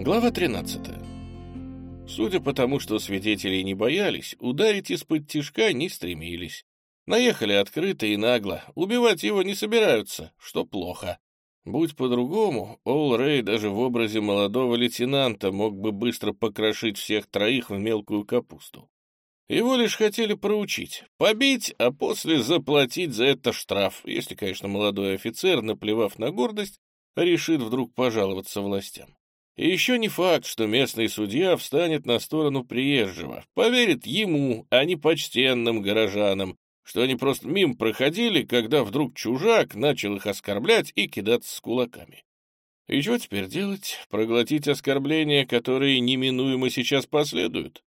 Глава 13. Судя по тому, что свидетелей не боялись, ударить из-под тишка не стремились. Наехали открыто и нагло, убивать его не собираются, что плохо. Будь по-другому, Ол Рэй даже в образе молодого лейтенанта мог бы быстро покрошить всех троих в мелкую капусту. Его лишь хотели проучить, побить, а после заплатить за это штраф, если, конечно, молодой офицер, наплевав на гордость, решит вдруг пожаловаться властям. И еще не факт, что местный судья встанет на сторону приезжего, поверит ему, а не почтенным горожанам, что они просто мимо проходили, когда вдруг чужак начал их оскорблять и кидаться с кулаками. И что теперь делать? Проглотить оскорбления, которые неминуемо сейчас последуют?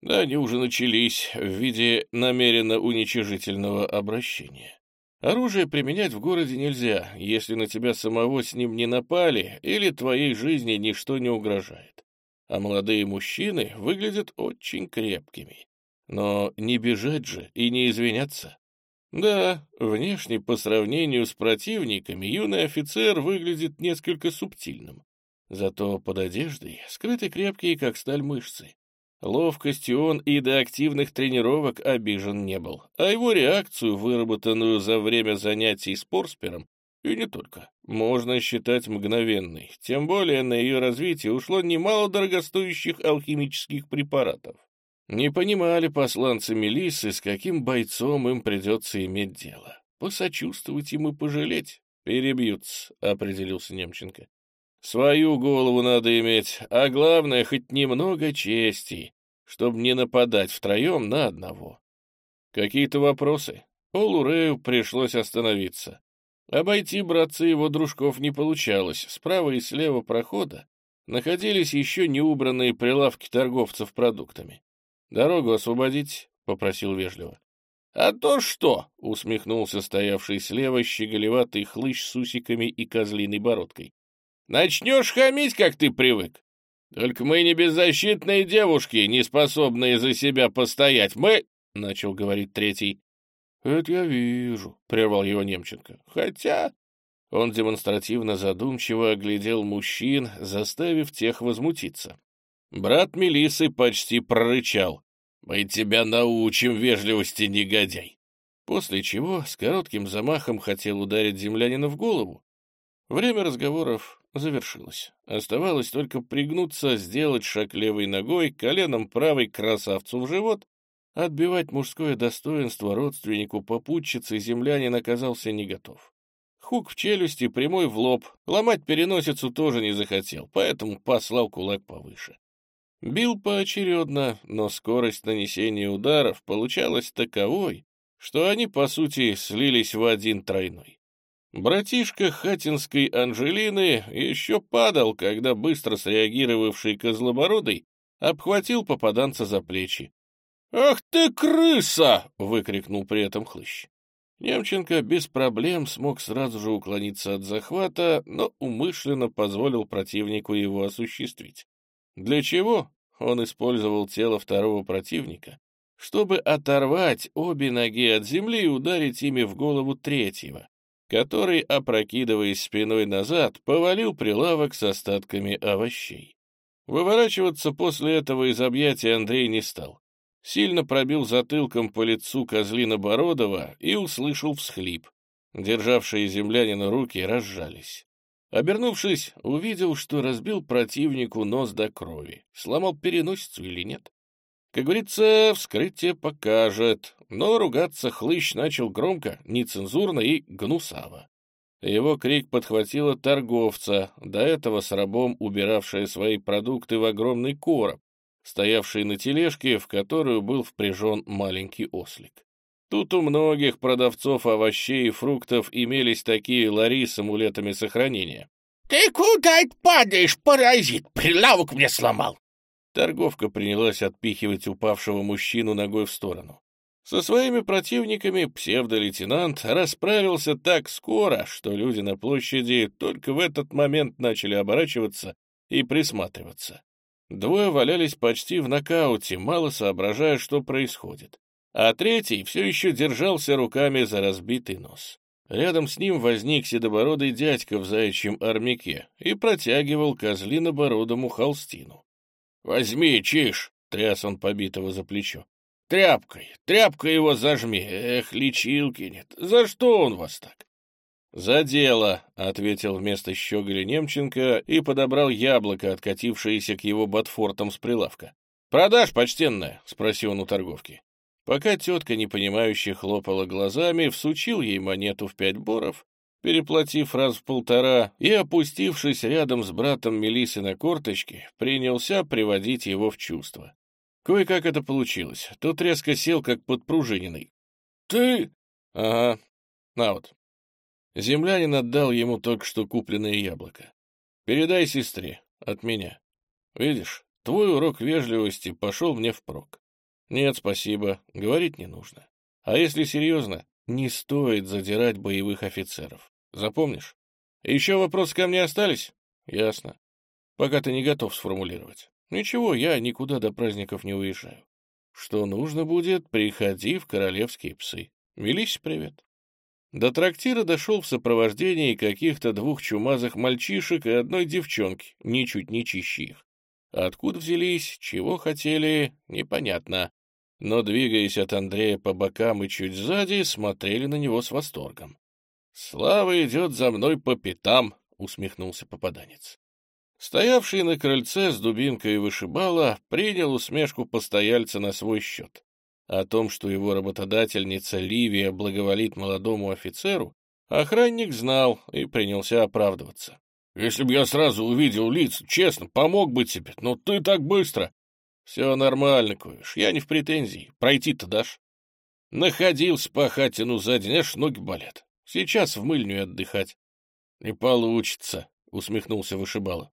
Да, они уже начались в виде намеренно уничижительного обращения. Оружие применять в городе нельзя, если на тебя самого с ним не напали или твоей жизни ничто не угрожает. А молодые мужчины выглядят очень крепкими. Но не бежать же и не извиняться. Да, внешне по сравнению с противниками юный офицер выглядит несколько субтильным. Зато под одеждой скрыты крепкие, как сталь, мышцы. Ловкостью он и до активных тренировок обижен не был, а его реакцию, выработанную за время занятий спорспером, и не только, можно считать мгновенной, тем более на ее развитие ушло немало дорогостоящих алхимических препаратов. Не понимали посланцы Мелиссы, с каким бойцом им придется иметь дело. Посочувствовать ему и пожалеть. Перебьются, — определился Немченко. Свою голову надо иметь, а главное, хоть немного чести, чтобы не нападать втроем на одного. Какие-то вопросы? Олурею пришлось остановиться. Обойти братцы его дружков не получалось. Справа и слева прохода находились еще неубранные прилавки торговцев продуктами. «Дорогу освободить?» — попросил вежливо. «А то что?» — усмехнулся стоявший слева щеголеватый хлыщ с усиками и козлиной бородкой. Начнешь хамить, как ты привык. Только мы не беззащитные девушки, не способные за себя постоять. Мы...» — начал говорить третий. «Это я вижу», — прервал его Немченко. «Хотя...» Он демонстративно задумчиво оглядел мужчин, заставив тех возмутиться. Брат Мелисы почти прорычал. «Мы тебя научим вежливости, негодяй!» После чего с коротким замахом хотел ударить землянина в голову. Время разговоров завершилось. Оставалось только пригнуться, сделать шаг левой ногой, коленом правой красавцу в живот. Отбивать мужское достоинство родственнику попутчицы землянин оказался не готов. Хук в челюсти, прямой в лоб. Ломать переносицу тоже не захотел, поэтому послал кулак повыше. Бил поочередно, но скорость нанесения ударов получалась таковой, что они, по сути, слились в один тройной. Братишка Хатинской Анжелины еще падал, когда быстро среагировавший Козлобородый обхватил попаданца за плечи. «Ах ты, крыса!» — выкрикнул при этом хлыщ. Немченко без проблем смог сразу же уклониться от захвата, но умышленно позволил противнику его осуществить. Для чего? Он использовал тело второго противника, чтобы оторвать обе ноги от земли и ударить ими в голову третьего который, опрокидываясь спиной назад, повалил прилавок с остатками овощей. Выворачиваться после этого из объятия Андрей не стал. Сильно пробил затылком по лицу козлина Бородова и услышал всхлип. Державшие землянина руки разжались. Обернувшись, увидел, что разбил противнику нос до крови. Сломал переносицу или нет? Как говорится, вскрытие покажет, но ругаться хлыщ начал громко, нецензурно и гнусаво. Его крик подхватила торговца, до этого с рабом убиравшая свои продукты в огромный короб, стоявший на тележке, в которую был впряжен маленький ослик. Тут у многих продавцов овощей и фруктов имелись такие лари с амулетами сохранения. «Ты куда это падаешь, паразит? Прилавок мне сломал!» Торговка принялась отпихивать упавшего мужчину ногой в сторону. Со своими противниками псевдолейтенант расправился так скоро, что люди на площади только в этот момент начали оборачиваться и присматриваться. Двое валялись почти в нокауте, мало соображая, что происходит. А третий все еще держался руками за разбитый нос. Рядом с ним возник седобородый дядька в заячьем армяке и протягивал козлинобородому холстину. — Возьми, чиж! — тряс он побитого за плечо. — Тряпкой, тряпкой его зажми. Эх, лечилки нет. За что он вас так? — За дело, — ответил вместо щеголя Немченко и подобрал яблоко, откатившееся к его ботфортам с прилавка. — Продашь, почтенная? — спросил он у торговки. Пока тетка, непонимающе хлопала глазами, всучил ей монету в пять боров, переплатив раз в полтора, и, опустившись рядом с братом Мелисы на корточки, принялся приводить его в чувство. Кое-как это получилось. Тот резко сел, как подпружиненный. «Ты...» «Ага. На вот». Землянин отдал ему только что купленное яблоко. «Передай сестре. От меня. Видишь, твой урок вежливости пошел мне впрок. Нет, спасибо, говорить не нужно. А если серьезно, не стоит задирать боевых офицеров. Запомнишь? Еще вопросы ко мне остались? Ясно. Пока ты не готов сформулировать. Ничего, я никуда до праздников не уезжаю. Что нужно будет, приходи в королевские псы. Велись привет. До трактира дошел в сопровождении каких-то двух чумазых мальчишек и одной девчонки, ничуть не чище. Откуда взялись, чего хотели, непонятно. Но, двигаясь от Андрея по бокам и чуть сзади, смотрели на него с восторгом. «Слава идет за мной по пятам», — усмехнулся попаданец. Стоявший на крыльце с дубинкой вышибала принял усмешку постояльца на свой счет. О том, что его работодательница Ливия благоволит молодому офицеру, охранник знал и принялся оправдываться. Если бы я сразу увидел лиц, честно, помог бы тебе, но ты так быстро. Все нормально, Ковиш, я не в претензии. Пройти-то дашь? Находился по хатину за день, ноги болят. Сейчас в мыльню отдыхать. Не получится, усмехнулся вышибала.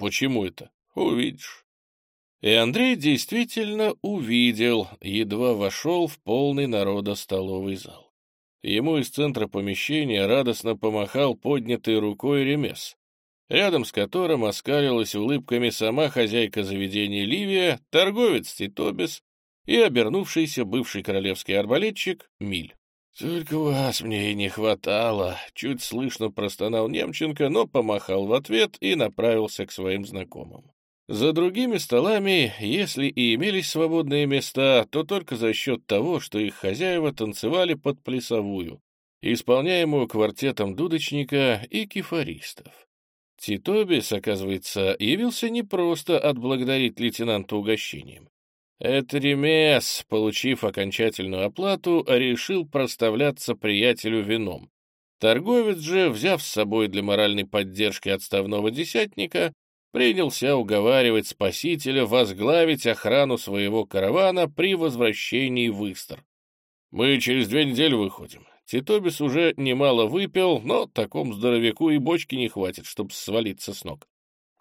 Почему это? Увидишь. И Андрей действительно увидел, едва вошел в полный народа столовый зал. Ему из центра помещения радостно помахал поднятой рукой ремес рядом с которым оскалилась улыбками сама хозяйка заведения Ливия, торговец Титобис и обернувшийся бывший королевский арбалетчик Миль. «Только вас мне и не хватало», — чуть слышно простонал Немченко, но помахал в ответ и направился к своим знакомым. За другими столами, если и имелись свободные места, то только за счет того, что их хозяева танцевали под плясовую, исполняемую квартетом дудочника и кефаристов. Титобис, оказывается, явился не просто отблагодарить лейтенанта угощением. Это ремес, получив окончательную оплату, решил проставляться приятелю вином. Торговец же, взяв с собой для моральной поддержки отставного десятника, принялся уговаривать спасителя возглавить охрану своего каравана при возвращении в Истер. «Мы через две недели выходим. Титобис уже немало выпил, но такому здоровяку и бочки не хватит, чтобы свалиться с ног.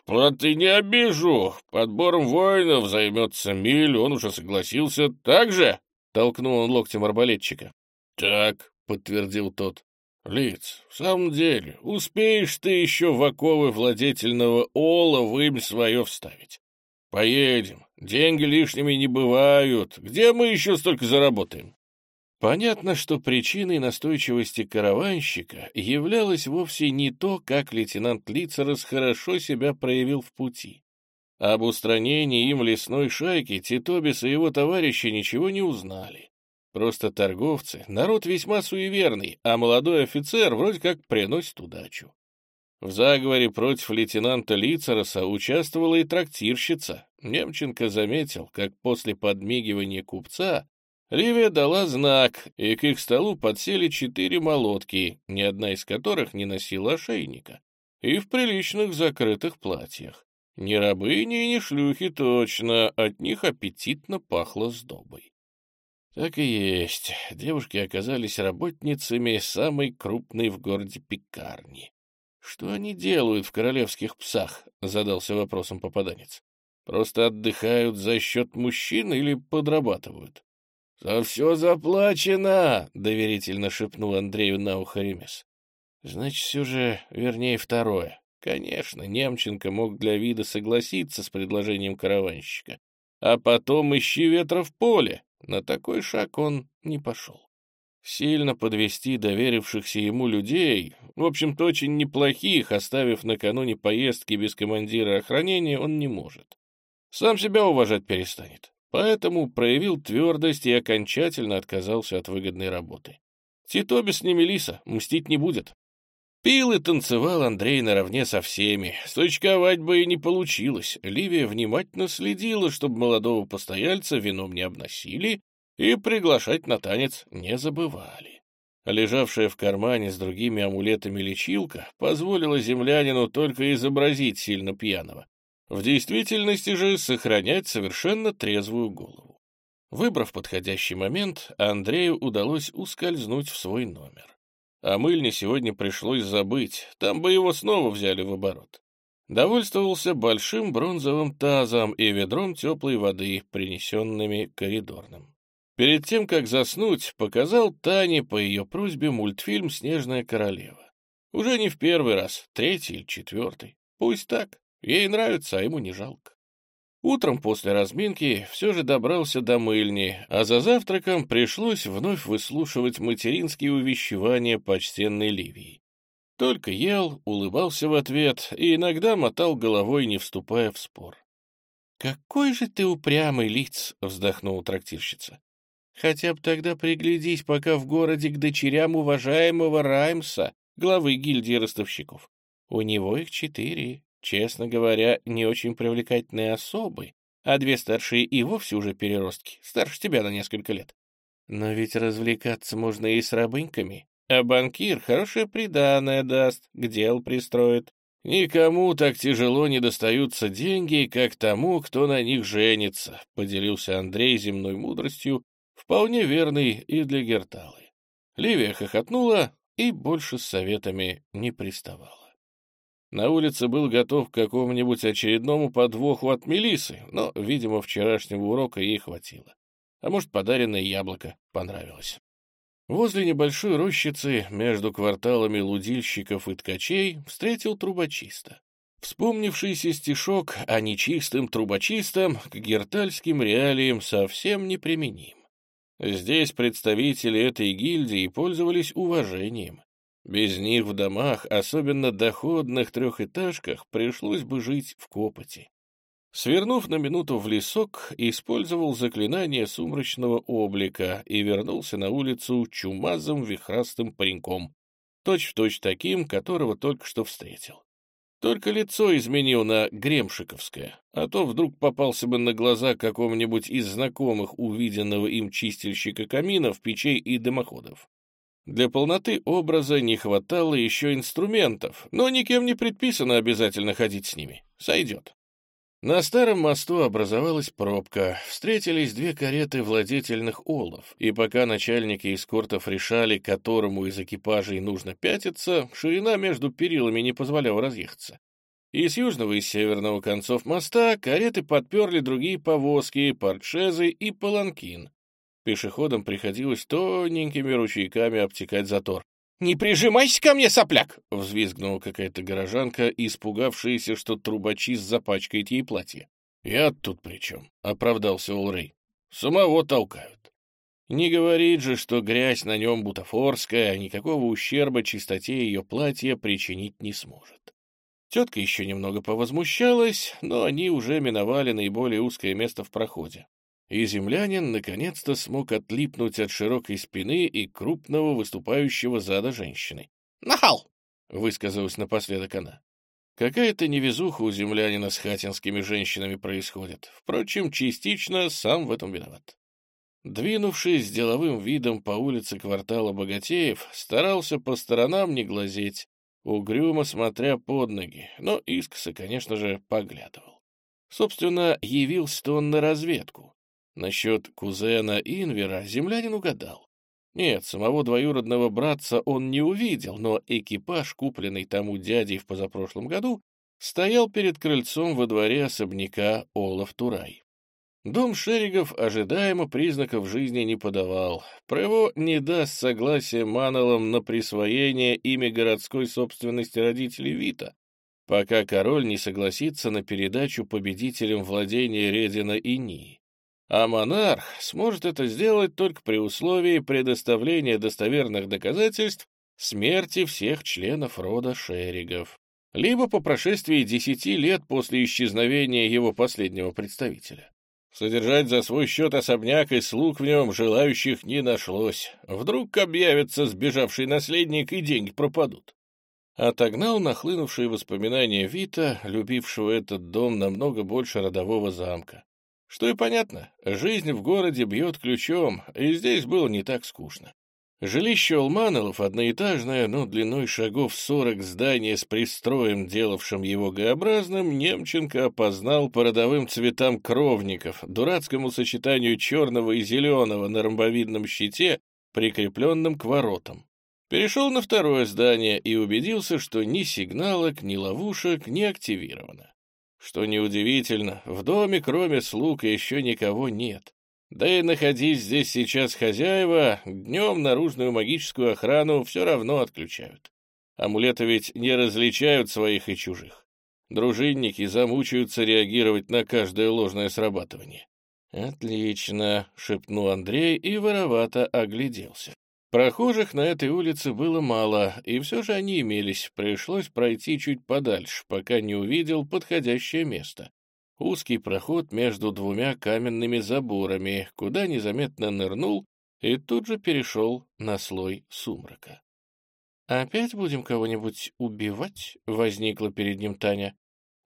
«Вот и не обижу. Подбором воинов займется Миль, он уже согласился. Так же?» — толкнул он локтем арбалетчика. «Так», — подтвердил тот. «Лиц, в самом деле, успеешь ты еще в оковы владетельного ола вымь свое вставить. Поедем. Деньги лишними не бывают. Где мы еще столько заработаем?» Понятно, что причиной настойчивости караванщика являлось вовсе не то, как лейтенант Лицерос хорошо себя проявил в пути. Об устранении им лесной шайки Титобис и его товарищи ничего не узнали. Просто торговцы — народ весьма суеверный, а молодой офицер вроде как приносит удачу. В заговоре против лейтенанта Лицероса участвовала и трактирщица. Немченко заметил, как после подмигивания купца Ливия дала знак, и к их столу подсели четыре молотки, ни одна из которых не носила ошейника, и в приличных закрытых платьях. Ни рабыни, ни шлюхи точно, от них аппетитно пахло сдобой. Так и есть, девушки оказались работницами самой крупной в городе пекарни. «Что они делают в королевских псах?» — задался вопросом попаданец. «Просто отдыхают за счет мужчин или подрабатывают?» «За все заплачено!» — доверительно шепнул Андрею на ухо Ремес. «Значит, все же, вернее, второе. Конечно, Немченко мог для вида согласиться с предложением караванщика. А потом ищи ветра в поле. На такой шаг он не пошел. Сильно подвести доверившихся ему людей, в общем-то очень неплохих, оставив накануне поездки без командира охранения, он не может. Сам себя уважать перестанет. Поэтому проявил твердость и окончательно отказался от выгодной работы. Титобис не Мелиса, мстить не будет. Пил и танцевал Андрей наравне со всеми. Стучковать бы и не получилось. Ливия внимательно следила, чтобы молодого постояльца вином не обносили и приглашать на танец не забывали. Лежавшая в кармане с другими амулетами лечилка позволила землянину только изобразить сильно пьяного. В действительности же сохранять совершенно трезвую голову. Выбрав подходящий момент, Андрею удалось ускользнуть в свой номер. О мыльне сегодня пришлось забыть, там бы его снова взяли в оборот. Довольствовался большим бронзовым тазом и ведром теплой воды, принесенными коридорным. Перед тем, как заснуть, показал Тане по ее просьбе мультфильм «Снежная королева». Уже не в первый раз, третий или четвертый. Пусть так, ей нравится, а ему не жалко. Утром после разминки все же добрался до мыльни, а за завтраком пришлось вновь выслушивать материнские увещевания почтенной Ливии. Только ел, улыбался в ответ и иногда мотал головой, не вступая в спор. «Какой же ты упрямый лиц!» — вздохнула трактирщица. «Хотя бы тогда приглядись пока в городе к дочерям уважаемого Раймса, главы гильдии ростовщиков. У него их четыре, Честно говоря, не очень привлекательные особы, а две старшие и вовсе уже переростки, старше тебя на несколько лет. Но ведь развлекаться можно и с рабыньками, а банкир хорошее приданое даст, к делу пристроит. Никому так тяжело не достаются деньги, как тому, кто на них женится, поделился Андрей земной мудростью, вполне верный и для Герталы. Ливия хохотнула и больше с советами не приставала. На улице был готов к какому-нибудь очередному подвоху от Мелисы, но, видимо, вчерашнего урока ей хватило. А может, подаренное яблоко понравилось. Возле небольшой рощицы между кварталами лудильщиков и ткачей встретил трубочиста. Вспомнившийся стишок о нечистым трубочистом к гертальским реалиям совсем неприменим. Здесь представители этой гильдии пользовались уважением, без них в домах, особенно доходных трехэтажках, пришлось бы жить в копоти. Свернув на минуту в лесок, использовал заклинание сумрачного облика и вернулся на улицу чумазым вихрастым пареньком, точь-в-точь точь таким, которого только что встретил. Только лицо изменил на гремшиковское, а то вдруг попался бы на глаза какому-нибудь из знакомых увиденного им чистильщика каминов, печей и дымоходов. Для полноты образа не хватало еще инструментов, но никем не предписано обязательно ходить с ними. Сойдет. На старом мосту образовалась пробка, встретились две кареты владетельных олов, и пока начальники эскортов решали, которому из экипажей нужно пятиться, ширина между перилами не позволяла разъехаться. И с южного и северного концов моста кареты подперли другие повозки, портшезы и паланкин. Пешеходам приходилось тоненькими ручейками обтекать затор. «Не прижимайся ко мне, сопляк!» — взвизгнула какая-то горожанка, испугавшаяся, что трубочист запачкает ей платье. «Я тут при чем?» — оправдался Улрей. «Самого толкают». Не говорит же, что грязь на нем бутафорская, а никакого ущерба чистоте ее платья причинить не сможет. Тетка еще немного повозмущалась, но они уже миновали наиболее узкое место в проходе и землянин наконец-то смог отлипнуть от широкой спины и крупного выступающего зада женщины. «Нахал!» — высказалась напоследок она. Какая-то невезуха у землянина с хатинскими женщинами происходит. Впрочем, частично сам в этом виноват. Двинувшись с деловым видом по улице квартала Богатеев, старался по сторонам не глазеть, угрюмо смотря под ноги, но искоса, конечно же, поглядывал. Собственно, явился-то он на разведку. Насчет кузена Инвера землянин угадал. Нет, самого двоюродного братца он не увидел, но экипаж, купленный тому дядей в позапрошлом году, стоял перед крыльцом во дворе особняка Олаф Турай. Дом Шеригов ожидаемо признаков жизни не подавал. Про его не даст согласия Манолом на присвоение ими городской собственности родителей Вита, пока король не согласится на передачу победителям владения Редина и Нии. А монарх сможет это сделать только при условии предоставления достоверных доказательств смерти всех членов рода Шеригов, либо по прошествии десяти лет после исчезновения его последнего представителя. Содержать за свой счет особняк и слуг в нем желающих не нашлось. Вдруг объявится сбежавший наследник и деньги пропадут. Отогнал нахлынувшие воспоминания Вита, любившего этот дом намного больше родового замка. Что и понятно, жизнь в городе бьет ключом, и здесь было не так скучно. Жилище Улмановов одноэтажное, но длиной шагов сорок здание с пристроем, делавшим его Г-образным, Немченко опознал по родовым цветам кровников, дурацкому сочетанию черного и зеленого на ромбовидном щите, прикрепленном к воротам. Перешел на второе здание и убедился, что ни сигналок, ни ловушек не активировано. Что неудивительно, в доме кроме слуг еще никого нет. Да и находись здесь сейчас хозяева, днем наружную магическую охрану все равно отключают. Амулеты ведь не различают своих и чужих. Дружинники замучаются реагировать на каждое ложное срабатывание. «Отлично», — шепнул Андрей и воровато огляделся. Прохожих на этой улице было мало, и все же они имелись, пришлось пройти чуть подальше, пока не увидел подходящее место. Узкий проход между двумя каменными заборами, куда незаметно нырнул и тут же перешел на слой сумрака. «Опять будем кого-нибудь убивать?» — возникла перед ним Таня.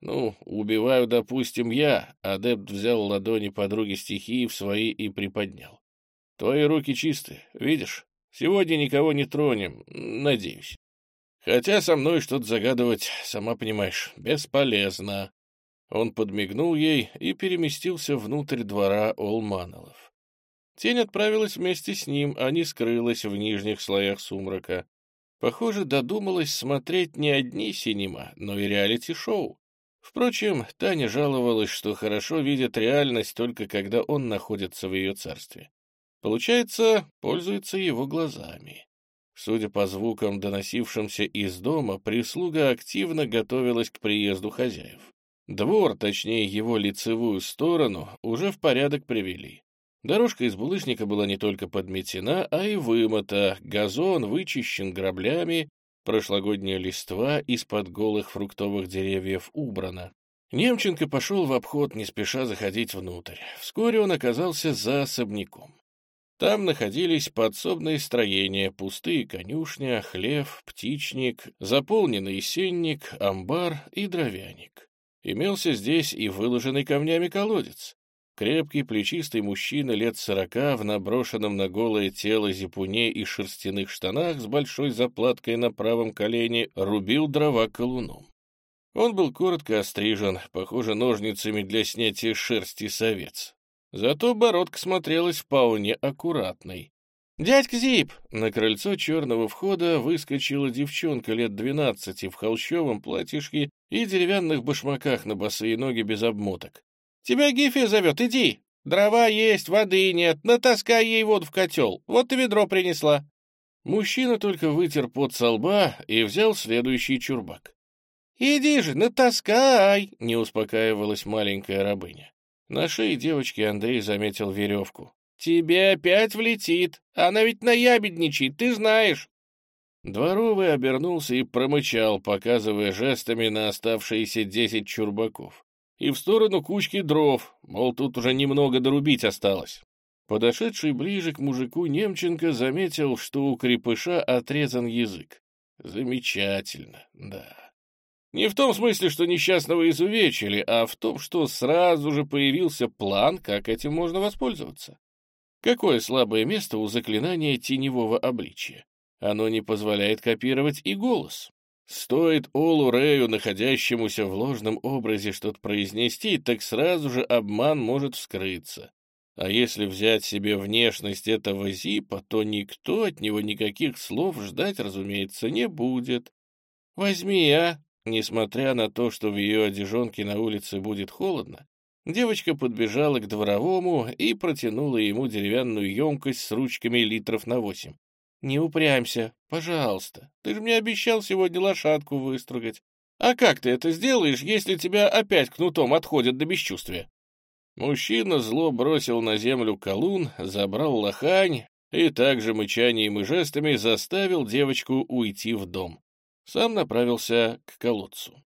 «Ну, убиваю, допустим, я», — адепт взял ладони подруги стихии в свои и приподнял. «Твои руки чистые, видишь? Сегодня никого не тронем, надеюсь. Хотя со мной что-то загадывать, сама понимаешь, бесполезно. Он подмигнул ей и переместился внутрь двора Олманолов. Тень отправилась вместе с ним, а не скрылась в нижних слоях сумрака. Похоже, додумалась смотреть не одни синема, но и реалити-шоу. Впрочем, Таня жаловалась, что хорошо видит реальность только когда он находится в ее царстве. Получается, пользуется его глазами. Судя по звукам, доносившимся из дома, прислуга активно готовилась к приезду хозяев. Двор, точнее его лицевую сторону, уже в порядок привели. Дорожка из булыжника была не только подметена, а и вымыта, газон вычищен граблями, прошлогодняя листва из-под голых фруктовых деревьев убрана. Немченко пошел в обход, не спеша заходить внутрь. Вскоре он оказался за особняком. Там находились подсобные строения, пустые конюшня, хлев, птичник, заполненный сенник, амбар и дровяник. Имелся здесь и выложенный камнями колодец. Крепкий, плечистый мужчина лет сорока в наброшенном на голое тело зипуне и шерстяных штанах с большой заплаткой на правом колене рубил дрова колуном. Он был коротко острижен, похоже, ножницами для снятия шерсти с овец. Зато бородка смотрелась вполне аккуратной. «Дядька Зип!» На крыльцо черного входа выскочила девчонка лет двенадцати в холщовом платьишке и деревянных башмаках на босые ноги без обмоток. «Тебя Гифия зовет, иди! Дрова есть, воды нет, натаскай ей воду в котел, вот и ведро принесла». Мужчина только вытер пот со лба и взял следующий чурбак. «Иди же, натаскай!» — не успокаивалась маленькая рабыня. На шее девочки Андрей заметил веревку. «Тебе опять влетит! Она ведь наябедничает, ты знаешь!» Дворовый обернулся и промычал, показывая жестами на оставшиеся десять чурбаков. И в сторону кучки дров, мол, тут уже немного дорубить осталось. Подошедший ближе к мужику Немченко заметил, что у крепыша отрезан язык. Замечательно, да. Не в том смысле, что несчастного изувечили, а в том, что сразу же появился план, как этим можно воспользоваться. Какое слабое место у заклинания теневого обличия? Оно не позволяет копировать и голос. Стоит Олу Рею, находящемуся в ложном образе, что-то произнести, так сразу же обман может вскрыться. А если взять себе внешность этого Зипа, то никто от него никаких слов ждать, разумеется, не будет. Возьми, а, Несмотря на то, что в ее одежонке на улице будет холодно, девочка подбежала к дворовому и протянула ему деревянную емкость с ручками литров на восемь. «Не упрямься, пожалуйста. Ты же мне обещал сегодня лошадку выстругать. А как ты это сделаешь, если тебя опять кнутом отходят до бесчувствия?» Мужчина зло бросил на землю колун, забрал лохань и также мычанием и жестами заставил девочку уйти в дом. Сам направился к колодцу.